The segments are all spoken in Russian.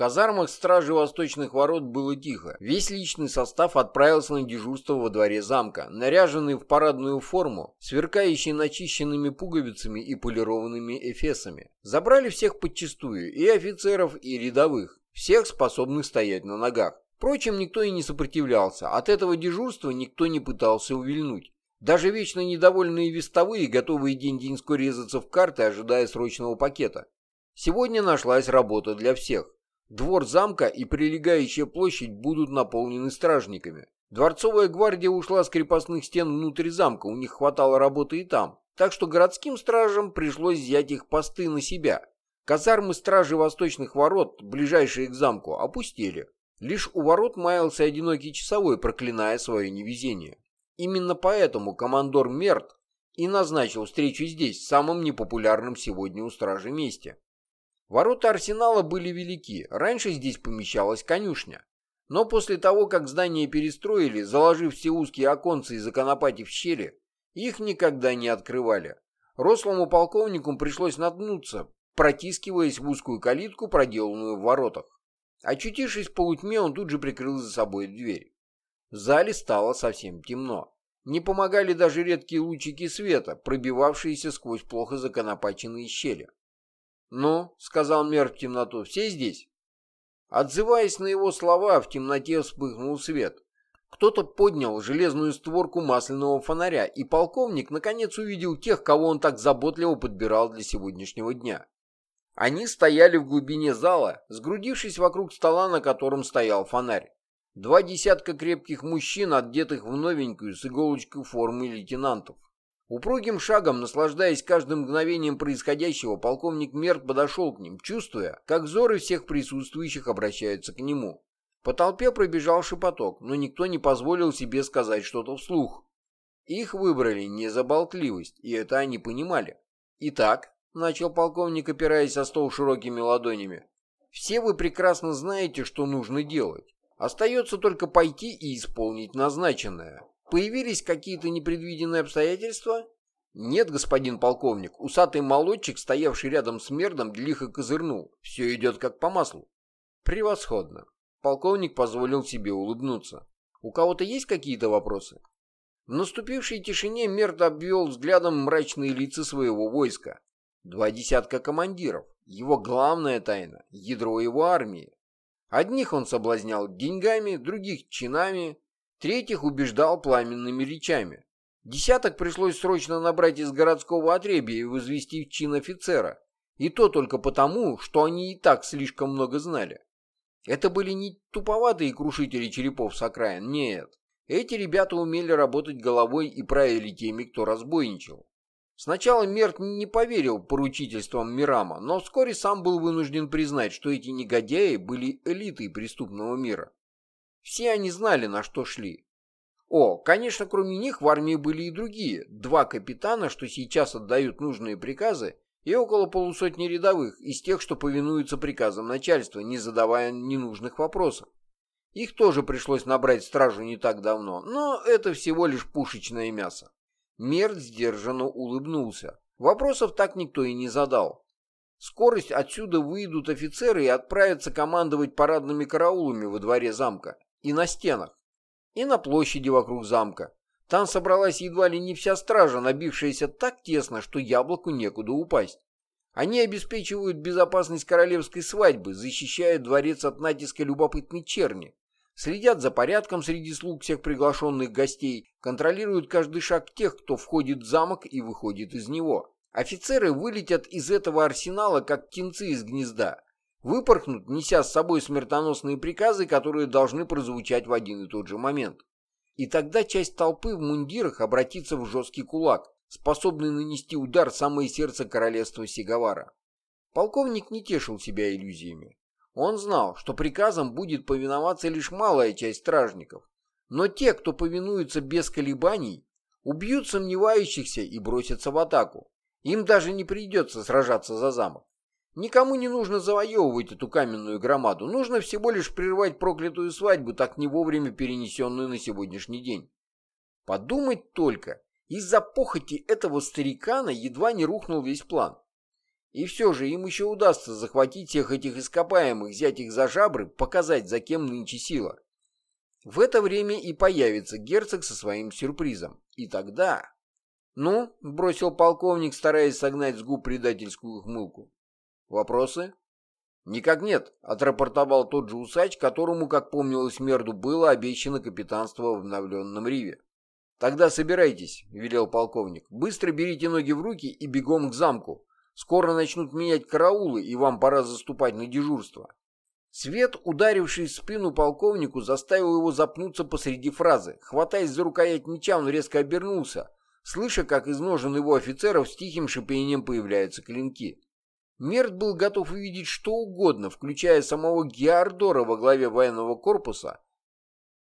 казармах стражи Восточных ворот было тихо. Весь личный состав отправился на дежурство во дворе замка, наряженный в парадную форму, сверкающий начищенными пуговицами и полированными эфесами. Забрали всех подчистую, и офицеров, и рядовых, всех способных стоять на ногах. Впрочем, никто и не сопротивлялся. От этого дежурства никто не пытался увильнуть. Даже вечно недовольные вестовые, готовые день-деньской резаться в карты, ожидая срочного пакета. Сегодня нашлась работа для всех. Двор замка и прилегающая площадь будут наполнены стражниками. Дворцовая гвардия ушла с крепостных стен внутрь замка, у них хватало работы и там. Так что городским стражам пришлось взять их посты на себя. Казармы стражи восточных ворот, ближайшие к замку, опустили. Лишь у ворот маялся одинокий часовой, проклиная свое невезение. Именно поэтому командор Мерт и назначил встречу здесь, самым непопулярным сегодня у стражи месте. Ворота арсенала были велики, раньше здесь помещалась конюшня. Но после того, как здание перестроили, заложив все узкие оконцы и законопатив щели, их никогда не открывали. Рослому полковнику пришлось наткнуться, протискиваясь в узкую калитку, проделанную в воротах. Очутившись в полутьме, он тут же прикрыл за собой дверь. В зале стало совсем темно. Не помогали даже редкие лучики света, пробивавшиеся сквозь плохо законопаченные щели. «Ну», — сказал Мер в темноту, — «все здесь?» Отзываясь на его слова, в темноте вспыхнул свет. Кто-то поднял железную створку масляного фонаря, и полковник наконец увидел тех, кого он так заботливо подбирал для сегодняшнего дня. Они стояли в глубине зала, сгрудившись вокруг стола, на котором стоял фонарь. Два десятка крепких мужчин, одетых в новенькую с иголочкой формы лейтенантов. Упругим шагом, наслаждаясь каждым мгновением происходящего, полковник Мерт подошел к ним, чувствуя, как взоры всех присутствующих обращаются к нему. По толпе пробежал шепоток, но никто не позволил себе сказать что-то вслух. Их выбрали не за болтливость, и это они понимали. «Итак», — начал полковник, опираясь о стол широкими ладонями, «все вы прекрасно знаете, что нужно делать. Остается только пойти и исполнить назначенное. Появились какие-то непредвиденные обстоятельства? Нет, господин полковник, усатый молодчик, стоявший рядом с Мердом, лихо козырнул. Все идет как по маслу. Превосходно. Полковник позволил себе улыбнуться. У кого-то есть какие-то вопросы? В наступившей тишине Мерд обвел взглядом мрачные лица своего войска. Два десятка командиров. Его главная тайна — ядро его армии. Одних он соблазнял деньгами, других — чинами, Третьих убеждал пламенными речами. Десяток пришлось срочно набрать из городского отребья и возвести в чин офицера. И то только потому, что они и так слишком много знали. Это были не туповатые крушители черепов с окраин, нет. Эти ребята умели работать головой и правили теми, кто разбойничал. Сначала Мерт не поверил поручительствам Мирама, но вскоре сам был вынужден признать, что эти негодяи были элитой преступного мира. Все они знали, на что шли. О, конечно, кроме них в армии были и другие. Два капитана, что сейчас отдают нужные приказы, и около полусотни рядовых, из тех, что повинуются приказам начальства, не задавая ненужных вопросов. Их тоже пришлось набрать стражу не так давно, но это всего лишь пушечное мясо. Мерт сдержанно улыбнулся. Вопросов так никто и не задал. Скорость отсюда выйдут офицеры и отправятся командовать парадными караулами во дворе замка и на стенах, и на площади вокруг замка. Там собралась едва ли не вся стража, набившаяся так тесно, что яблоку некуда упасть. Они обеспечивают безопасность королевской свадьбы, защищают дворец от натиска любопытной черни, следят за порядком среди слуг всех приглашенных гостей, контролируют каждый шаг тех, кто входит в замок и выходит из него. Офицеры вылетят из этого арсенала, как птенцы из гнезда, выпорхнут, неся с собой смертоносные приказы, которые должны прозвучать в один и тот же момент. И тогда часть толпы в мундирах обратится в жесткий кулак, способный нанести удар в самое сердце королевства Сигавара. Полковник не тешил себя иллюзиями. Он знал, что приказам будет повиноваться лишь малая часть стражников, но те, кто повинуется без колебаний, убьют сомневающихся и бросятся в атаку. Им даже не придется сражаться за замок. Никому не нужно завоевывать эту каменную громаду, нужно всего лишь прервать проклятую свадьбу, так не вовремя перенесенную на сегодняшний день. Подумать только, из-за похоти этого старикана едва не рухнул весь план. И все же им еще удастся захватить всех этих ископаемых, взять их за жабры, показать, за кем нынче сила. В это время и появится герцог со своим сюрпризом. И тогда... «Ну?» — бросил полковник, стараясь согнать с губ предательскую ухмылку. «Вопросы?» «Никак нет», — отрапортовал тот же усач, которому, как помнилось Мерду, было обещано капитанство в обновленном Риве. «Тогда собирайтесь», — велел полковник. «Быстро берите ноги в руки и бегом к замку. Скоро начнут менять караулы, и вам пора заступать на дежурство». Свет, ударивший в спину полковнику, заставил его запнуться посреди фразы. Хватаясь за рукоять меча, он резко обернулся, слыша, как из ножен его офицеров с тихим шипением появляются клинки. Мерт был готов увидеть что угодно, включая самого Геордора во главе военного корпуса,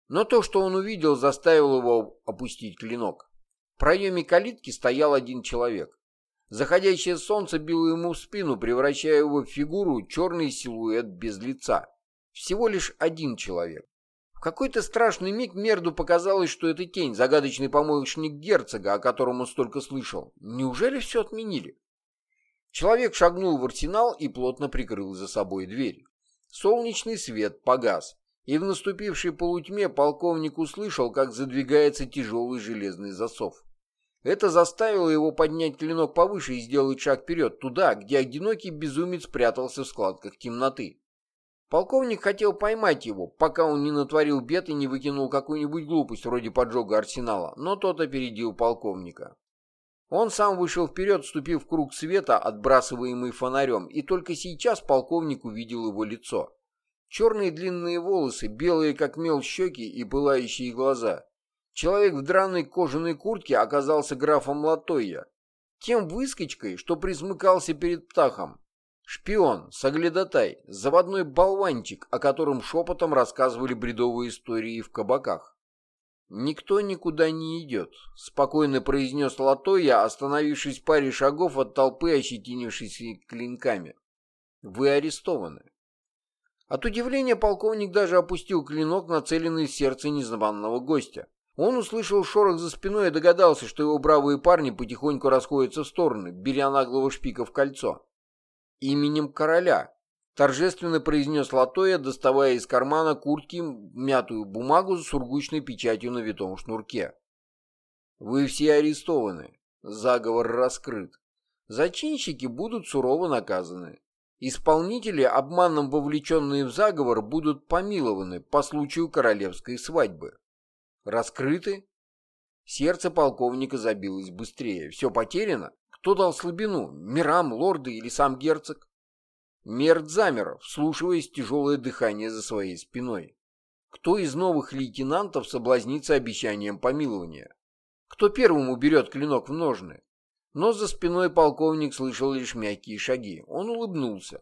но то, что он увидел, заставило его опустить клинок. В проеме калитки стоял один человек. Заходящее солнце било ему в спину, превращая его в фигуру черный силуэт без лица. Всего лишь один человек. В какой-то страшный миг Мерду показалось, что это тень, загадочный помощник герцога, о котором он столько слышал. Неужели все отменили? Человек шагнул в арсенал и плотно прикрыл за собой дверь. Солнечный свет погас, и в наступившей полутьме полковник услышал, как задвигается тяжелый железный засов. Это заставило его поднять клинок повыше и сделать шаг вперед, туда, где одинокий безумец прятался в складках темноты. Полковник хотел поймать его, пока он не натворил бед и не выкинул какую-нибудь глупость вроде поджога арсенала, но тот опередил полковника. Он сам вышел вперед, вступив в круг света, отбрасываемый фонарем, и только сейчас полковник увидел его лицо. Черные длинные волосы, белые как мел щеки и пылающие глаза. Человек в драной кожаной куртке оказался графом Латойя, тем выскочкой, что присмыкался перед птахом. Шпион, соглядотай, заводной болванчик, о котором шепотом рассказывали бредовые истории в кабаках. «Никто никуда не идет», — спокойно произнес Латойя, остановившись в паре шагов от толпы, ощетинившейся клинками. «Вы арестованы». От удивления полковник даже опустил клинок, нацеленный в сердце незваного гостя. Он услышал шорох за спиной и догадался, что его бравые парни потихоньку расходятся в стороны, беря наглого шпика в кольцо. «Именем короля», — торжественно произнес Латоя, доставая из кармана куртки мятую бумагу с сургучной печатью на витом шнурке. «Вы все арестованы. Заговор раскрыт. Зачинщики будут сурово наказаны. Исполнители, обманом вовлеченные в заговор, будут помилованы по случаю королевской свадьбы. Раскрыты? Сердце полковника забилось быстрее. Все потеряно? Кто дал слабину? Мирам, лорды или сам герцог? Мерт замер, вслушиваясь тяжелое дыхание за своей спиной. Кто из новых лейтенантов соблазнится обещанием помилования? Кто первым уберет клинок в ножны? Но за спиной полковник слышал лишь мягкие шаги. Он улыбнулся.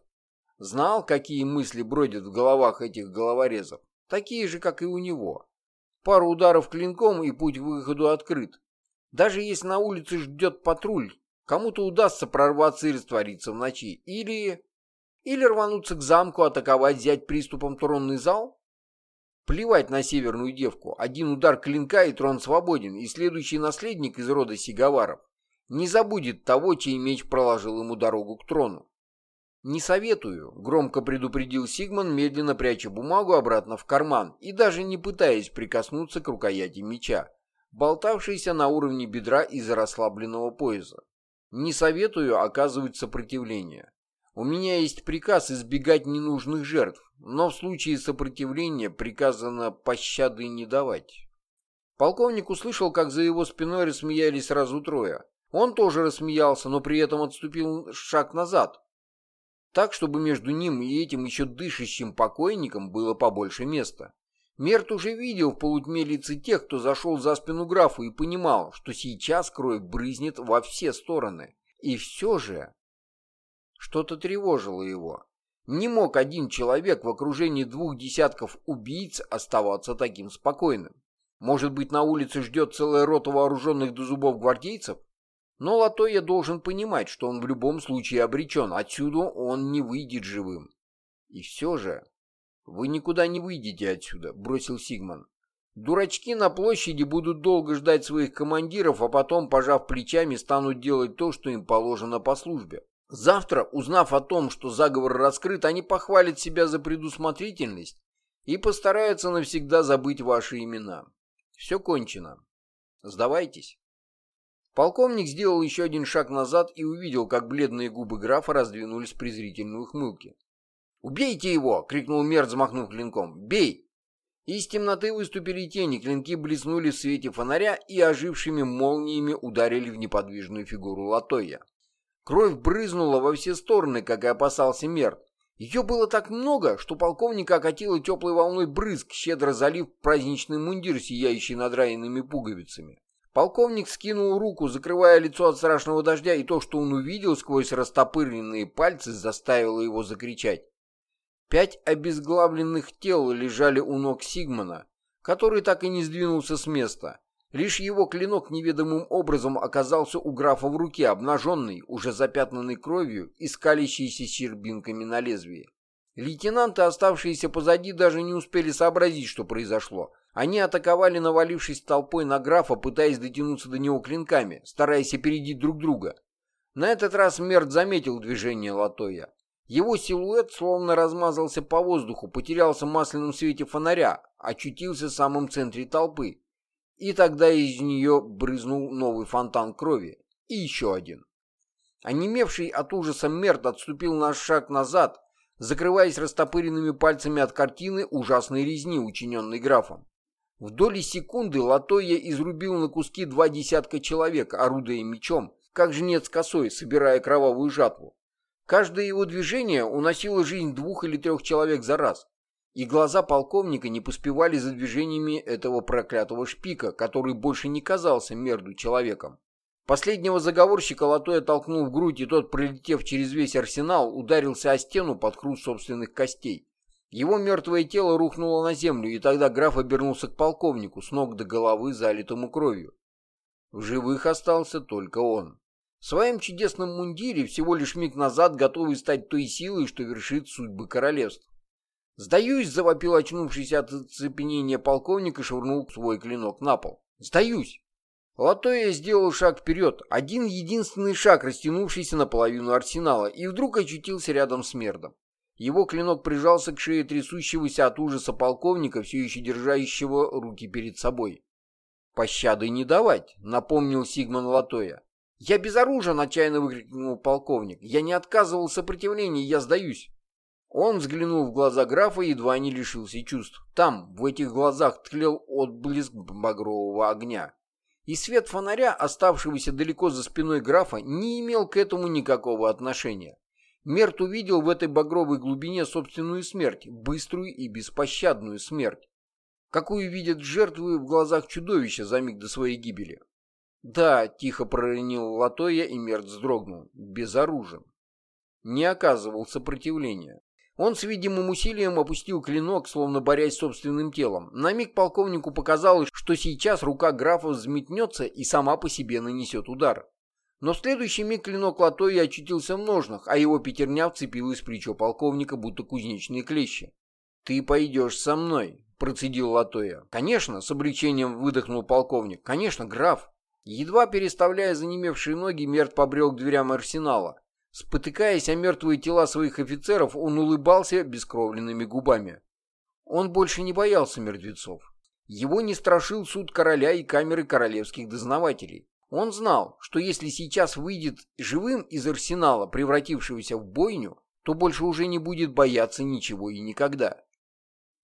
Знал, какие мысли бродят в головах этих головорезов. Такие же, как и у него. Пару ударов клинком, и путь к выходу открыт. Даже если на улице ждет патруль, кому-то удастся прорваться и раствориться в ночи. Или... Или рвануться к замку, атаковать, взять приступом тронный зал? Плевать на северную девку. Один удар клинка, и трон свободен, и следующий наследник из рода Сигаваров не забудет того, чей меч проложил ему дорогу к трону. «Не советую», — громко предупредил Сигман, медленно пряча бумагу обратно в карман и даже не пытаясь прикоснуться к рукояти меча, болтавшейся на уровне бедра из-за расслабленного пояса. «Не советую оказывать сопротивление. У меня есть приказ избегать ненужных жертв, но в случае сопротивления приказано пощады не давать». Полковник услышал, как за его спиной рассмеялись сразу трое. Он тоже рассмеялся, но при этом отступил шаг назад, так, чтобы между ним и этим еще дышащим покойником было побольше места. Мерт уже видел в полутьме лица тех, кто зашел за спину графа и понимал, что сейчас кровь брызнет во все стороны. И все же что-то тревожило его. Не мог один человек в окружении двух десятков убийц оставаться таким спокойным. Может быть, на улице ждет целая рота вооруженных до зубов гвардейцев? Но Латоя должен понимать, что он в любом случае обречен, отсюда он не выйдет живым. И все же... «Вы никуда не выйдете отсюда», — бросил Сигман. «Дурачки на площади будут долго ждать своих командиров, а потом, пожав плечами, станут делать то, что им положено по службе. Завтра, узнав о том, что заговор раскрыт, они похвалят себя за предусмотрительность и постараются навсегда забыть ваши имена. Все кончено. Сдавайтесь. Полковник сделал еще один шаг назад и увидел, как бледные губы графа раздвинулись в презрительной ухмылке. «Убейте его!» — крикнул Мерт, взмахнув клинком. «Бей!» Из темноты выступили тени, клинки блеснули в свете фонаря и ожившими молниями ударили в неподвижную фигуру Латоя. Кровь брызнула во все стороны, как и опасался Мерт. Ее было так много, что полковника окатило теплой волной брызг, щедро залив праздничный мундир, сияющий надраенными пуговицами. Полковник скинул руку, закрывая лицо от страшного дождя, и то, что он увидел сквозь растопыренные пальцы, заставило его закричать. Пять обезглавленных тел лежали у ног Сигмана, который так и не сдвинулся с места. Лишь его клинок неведомым образом оказался у графа в руке, обнаженный, уже запятнанный кровью и скалящийся щербинками на лезвии. Лейтенанты, оставшиеся позади, даже не успели сообразить, что произошло. Они атаковали, навалившись толпой на графа, пытаясь дотянуться до него клинками, стараясь опередить друг друга. На этот раз Мерт заметил движение Латоя. Его силуэт словно размазался по воздуху, потерялся в масляном свете фонаря, очутился в самом центре толпы. И тогда из нее брызнул новый фонтан крови. И еще один. Онемевший от ужаса Мерт отступил на шаг назад, закрываясь растопыренными пальцами от картины ужасной резни, учиненной графом. В доли секунды Латоя изрубил на куски два десятка человек, орудуя мечом, как жнец косой, собирая кровавую жатву. Каждое его движение уносило жизнь двух или трех человек за раз и глаза полковника не поспевали за движениями этого проклятого шпика, который больше не казался мерду человеком. Последнего заговорщика Латой толкнул в грудь, и тот, пролетев через весь арсенал, ударился о стену под хруст собственных костей. Его мертвое тело рухнуло на землю, и тогда граф обернулся к полковнику, с ног до головы залитому кровью. В живых остался только он. В своем чудесном мундире, всего лишь миг назад, готовый стать той силой, что вершит судьбы королевств. «Сдаюсь!» — завопил очнувшийся от оцепенения полковник и швырнул свой клинок на пол. «Сдаюсь!» Латоя сделал шаг вперед, один единственный шаг, растянувшийся наполовину арсенала, и вдруг очутился рядом с Мердом. Его клинок прижался к шее трясущегося от ужаса полковника, все еще держащего руки перед собой. «Пощады не давать», — напомнил Сигман Латоя. «Я безоружен!» — отчаянно выкрикнул полковник. «Я не отказывал сопротивления, я сдаюсь!» Он взглянул в глаза графа и едва не лишился чувств. Там, в этих глазах, тлел отблеск багрового огня. И свет фонаря, оставшегося далеко за спиной графа, не имел к этому никакого отношения. Мерт увидел в этой багровой глубине собственную смерть, быструю и беспощадную смерть, какую видят жертвы в глазах чудовища за миг до своей гибели. «Да», — тихо проронил Латоя, и Мерт вздрогнул, безоружен. Не оказывал сопротивления. Он с видимым усилием опустил клинок, словно борясь с собственным телом. На миг полковнику показалось, что сейчас рука графа взметнется и сама по себе нанесет удар. Но в следующий миг клинок Латоя очутился в ножнах, а его пятерня вцепилась в плечо полковника, будто кузнечные клещи. «Ты пойдешь со мной», — процедил Латоя. «Конечно», — с облегчением выдохнул полковник. «Конечно, граф». Едва переставляя занемевшие ноги, Мерт побрел к дверям арсенала. Спотыкаясь о мертвые тела своих офицеров, он улыбался бескровленными губами. Он больше не боялся мертвецов. Его не страшил суд короля и камеры королевских дознавателей. Он знал, что если сейчас выйдет живым из арсенала, превратившегося в бойню, то больше уже не будет бояться ничего и никогда.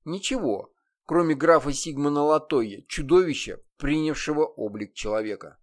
Ничего, кроме графа Сигмана Латоя, чудовища, принявшего облик человека.